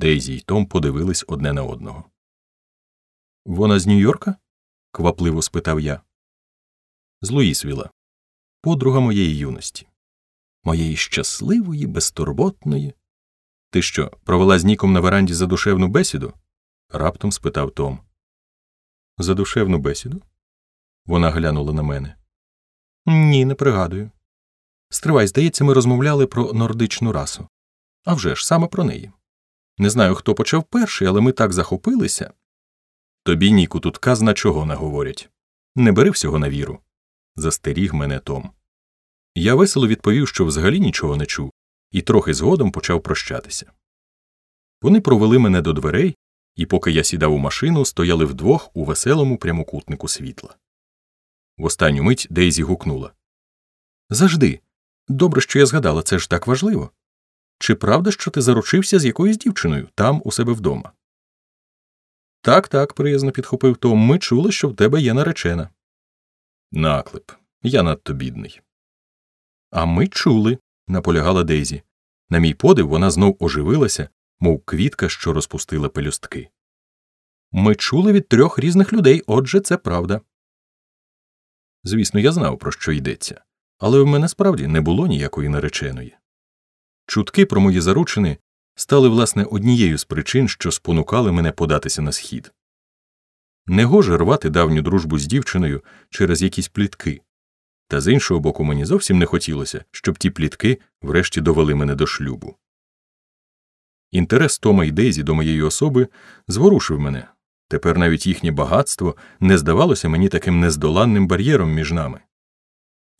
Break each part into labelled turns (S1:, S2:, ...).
S1: Дейзі й Том подивились одне на одного. Вона з Нью-Йорка? квапливо спитав я. З Луїсвіла, подруга моєї юності, моєї щасливої, безтурботної. Ти що, провела з Ніком на веранді задушевну бесіду? раптом спитав Том. Задушевну бесіду? Вона глянула на мене. Ні, не пригадую. Стривай, здається, ми розмовляли про нордичну расу. А вже ж, саме про неї. Не знаю, хто почав перший, але ми так захопилися. Тобі, Ніку, тут казна чого наговорять. Не бери всього на віру. Застеріг мене Том. Я весело відповів, що взагалі нічого не чув, і трохи згодом почав прощатися. Вони провели мене до дверей, і поки я сідав у машину, стояли вдвох у веселому прямокутнику світла. В останню мить Дейзі гукнула Завжди. Добре, що я згадала, це ж так важливо. Чи правда, що ти заручився з якоюсь дівчиною там у себе вдома? Так, так, приязно підхопив Том. Ми чули, що в тебе є наречена. Наклеп. Я надто бідний. А ми чули, наполягала Дейзі. На мій подив, вона знов оживилася, мов квітка, що розпустила пелюстки. Ми чули від трьох різних людей, отже, це правда. Звісно, я знав, про що йдеться, але в мене справді не було ніякої нареченої. Чутки про мої заручини стали, власне, однією з причин, що спонукали мене податися на схід. Негоже рвати давню дружбу з дівчиною через якісь плітки, та з іншого боку, мені зовсім не хотілося, щоб ті плітки врешті довели мене до шлюбу. Інтерес Тома і Дейзі до моєї особи зворушив мене. Тепер навіть їхнє багатство не здавалося мені таким нездоланним бар'єром між нами.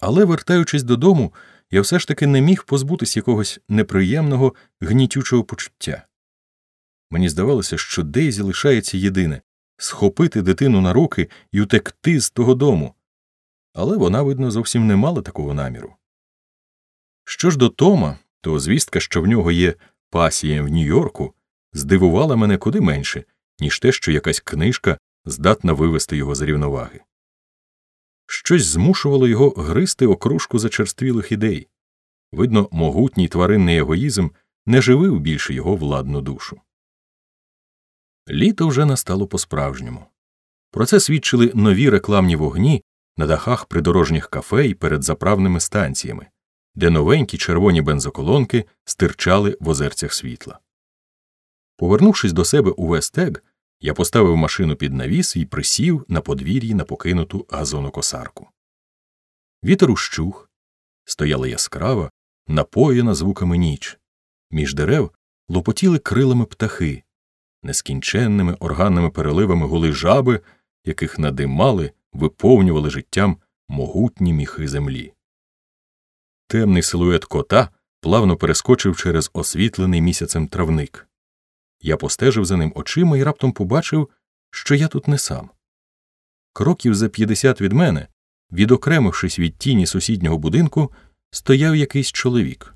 S1: Але, вертаючись додому, я все ж таки не міг позбутись якогось неприємного, гнітючого почуття. Мені здавалося, що Дейзі лишається єдине схопити дитину на руки і утекти з того дому. Але вона, видно, зовсім не мала такого наміру. Що ж до Тома, то звістка, що в нього є пасія в Нью-Йорку, здивувала мене куди менше, ніж те, що якась книжка здатна вивести його з рівноваги. Щось змушувало його гризти окружку зачерствілих ідей. Видно, могутній тваринний егоїзм не живив більше його владну душу. Літо вже настало по справжньому. Про це свідчили нові рекламні вогні на дахах придорожніх кафе і перед заправними станціями, де новенькі червоні бензоколонки стирчали в озерцях світла. Повернувшись до себе у Вестег, я поставив машину під навіс і присів на подвір'ї на покинуту газонокосарку. Вітер ущух, стояла яскрава, напоєна звуками ніч. Між дерев лопотіли крилами птахи, нескінченними органними переливами гули жаби, яких надимали, виповнювали життям могутні міхи землі. Темний силует кота плавно перескочив через освітлений місяцем травник. Я постежив за ним очима і раптом побачив, що я тут не сам. Кроків за п'ятдесят від мене, відокремившись від тіні сусіднього будинку, стояв якийсь чоловік.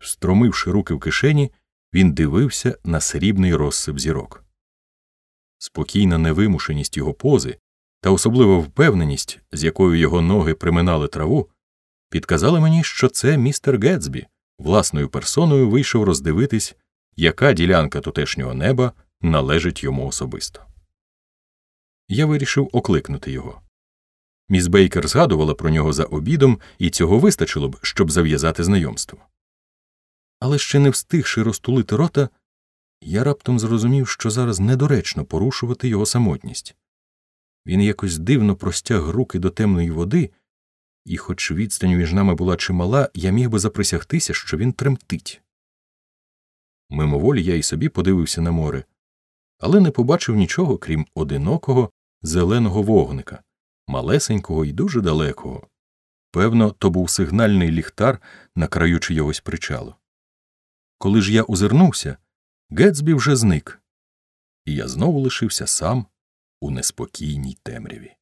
S1: Встромивши руки в кишені, він дивився на срібний розсип зірок. Спокійна невимушеність його пози та особлива впевненість, з якою його ноги приминали траву, підказали мені, що це містер Гетсбі власною персоною вийшов роздивитись яка ділянка тутешнього неба належить йому особисто. Я вирішив окликнути його. Міс Бейкер згадувала про нього за обідом, і цього вистачило б, щоб зав'язати знайомство. Але ще не встигши розтулити рота, я раптом зрозумів, що зараз недоречно порушувати його самотність. Він якось дивно простяг руки до темної води, і, хоч відстань між нами була чимала, я міг би заприсягтися, що він тремтить. Мимоволі я й собі подивився на море, але не побачив нічого, крім одинокого зеленого вогника, малесенького і дуже далекого. Певно, то був сигнальний ліхтар на краю чийогось причалу. Коли ж я озирнувся, Гетсбі вже зник, і я знову лишився сам у неспокійній темряві.